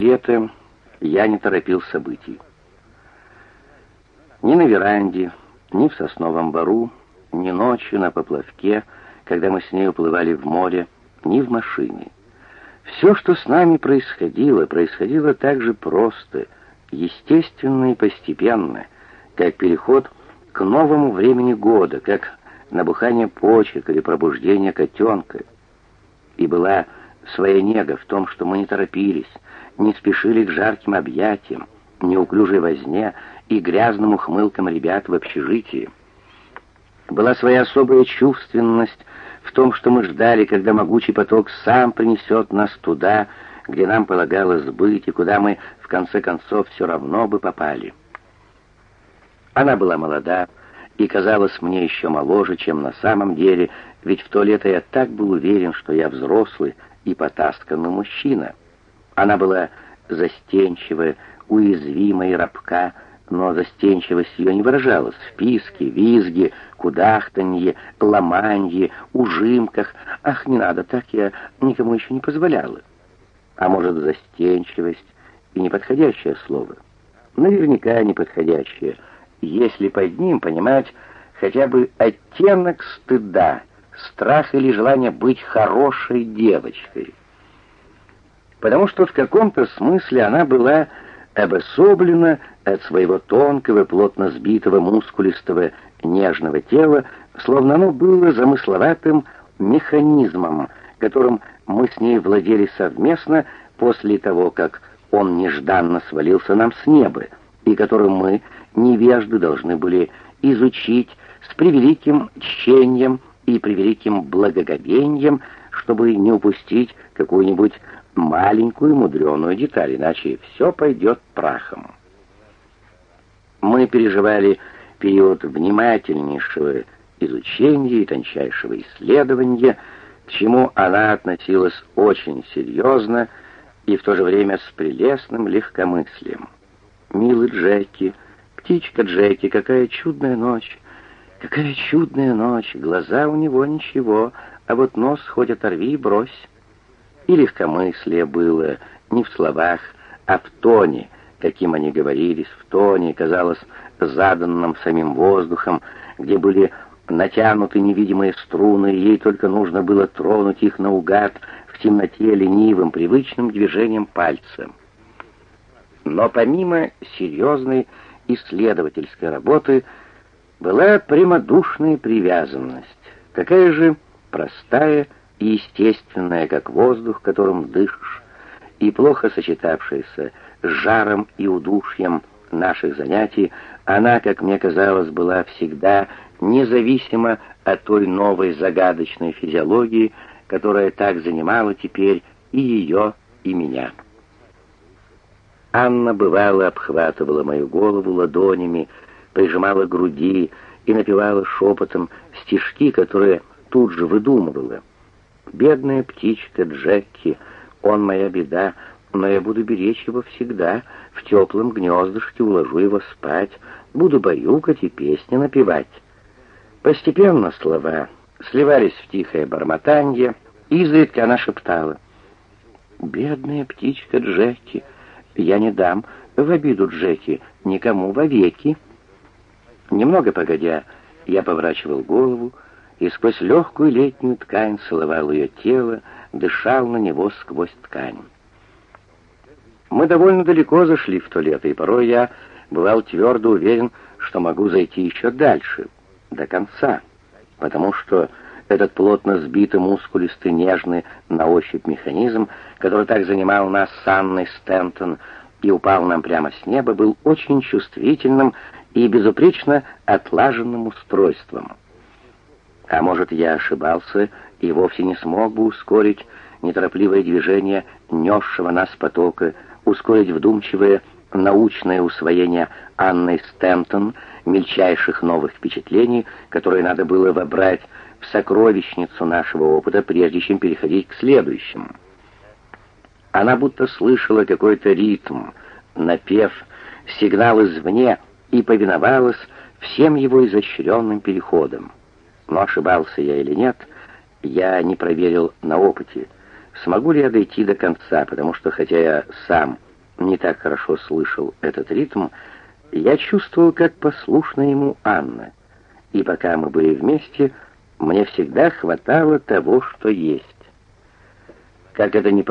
Лето я не торопил событий. Ни на веранде, ни в сосновом бару, ни ночью на поплавке, когда мы с ней уплывали в море, ни в машине. Все, что с нами происходило, происходило так же просто, естественно и постепенно, как переход к новому времени года, как набухание почек или пробуждение котенка. И была своя нега в том, что мы не торопились, не спешили к жарким объятиям, неуклюжей возне и грязным ухмылкам ребят в общежитии. Была своя особая чувственность в том, что мы ждали, когда могучий поток сам принесет нас туда, где нам полагалось быть, и куда мы, в конце концов, все равно бы попали. Она была молода и казалась мне еще моложе, чем на самом деле, ведь в то лето я так был уверен, что я взрослый и потасканный мужчина. Она была застенчивая, уязвимая и рабка, но застенчивость ее не выражалась в писке, визге, кудахтанье, ломанье, ужимках. Ах, не надо, так я никому еще не позволяла. А может, застенчивость и неподходящее слово? Наверняка неподходящее, если под ним понимать хотя бы оттенок стыда, страх или желание быть хорошей девочкой. Потому что в каком-то смысле она была обособлена от своего тонкого, плотно сбитого, мускулистого, нежного тела, словно оно было замысловатым механизмом, которым мы с ней владели совместно после того, как он нежданно свалился нам с неба, и которым мы, невежды, должны были изучить с превеликим тщением и превеликим благоговением, чтобы не упустить какую-нибудь маленькую мудреную деталь, иначе все пойдет прахом. Мы переживали период внимательнейшего изучения и тончайшего исследования, к чему она относилась очень серьезно и в то же время с прелестным легкомыслием. «Милый Джеки, птичка Джеки, какая чудная ночь! Какая чудная ночь! Глаза у него ничего, а вот нос хоть оторви и брось!» И легкомыслие было не в словах, а в тоне, каким они говорились, в тоне, казалось, заданном самим воздухом, где были натянуты невидимые струны, и ей только нужно было тронуть их наугад в темноте ленивым, привычным движением пальца. Но помимо серьезной исследовательской работы была прямодушная привязанность, такая же простая и естественная, как воздух, которым дышишь, и плохо сочетавшаяся с жаром и удушьем наших занятий, она, как мне казалось, была всегда независима от той новой загадочной физиологии, которая так занимала теперь и ее, и меня. Анна бывало обхватывала мою голову ладонями, прижимала груди и напевала шепотом стишки, которые тут же выдумывала. «Бедная птичка Джекки, он моя беда, но я буду беречь его всегда, в теплом гнездышке уложу его спать, буду баюкать и песни напевать». Постепенно слова сливались в тихое бормотанье, и изредка она шептала. «Бедная птичка Джеки, я не дам в обиду Джеки никому вовеки». Немного погодя, я поворачивал голову, и сквозь легкую летнюю ткань целовал ее тело, дышал на него сквозь ткань. Мы довольно далеко зашли в то лето, и порой я бывал твердо уверен, что могу зайти еще дальше, до конца, потому что этот плотно сбитый, мускулистый, нежный на ощупь механизм, который так занимал нас с Анной Стентон и упал нам прямо с неба, был очень чувствительным и безупречно отлаженным устройством. А может, я ошибался и вовсе не смог бы ускорить неторопливое движение несшего нас потока, ускорить вдумчивое научное усвоение Анной Стентон мельчайших новых впечатлений, которые надо было вобрать в сокровищницу нашего опыта, прежде чем переходить к следующему. Она будто слышала какой-то ритм, напев, сигнал извне и повиновалась всем его изощренным переходам. Но ошибался я или нет, я не проверил на опыте. Смогу ли я дойти до конца, потому что хотя я сам не так хорошо слышал этот ритм, я чувствовал, как послушна ему Анна. И пока мы были вместе, мне всегда хватало того, что есть. Как это не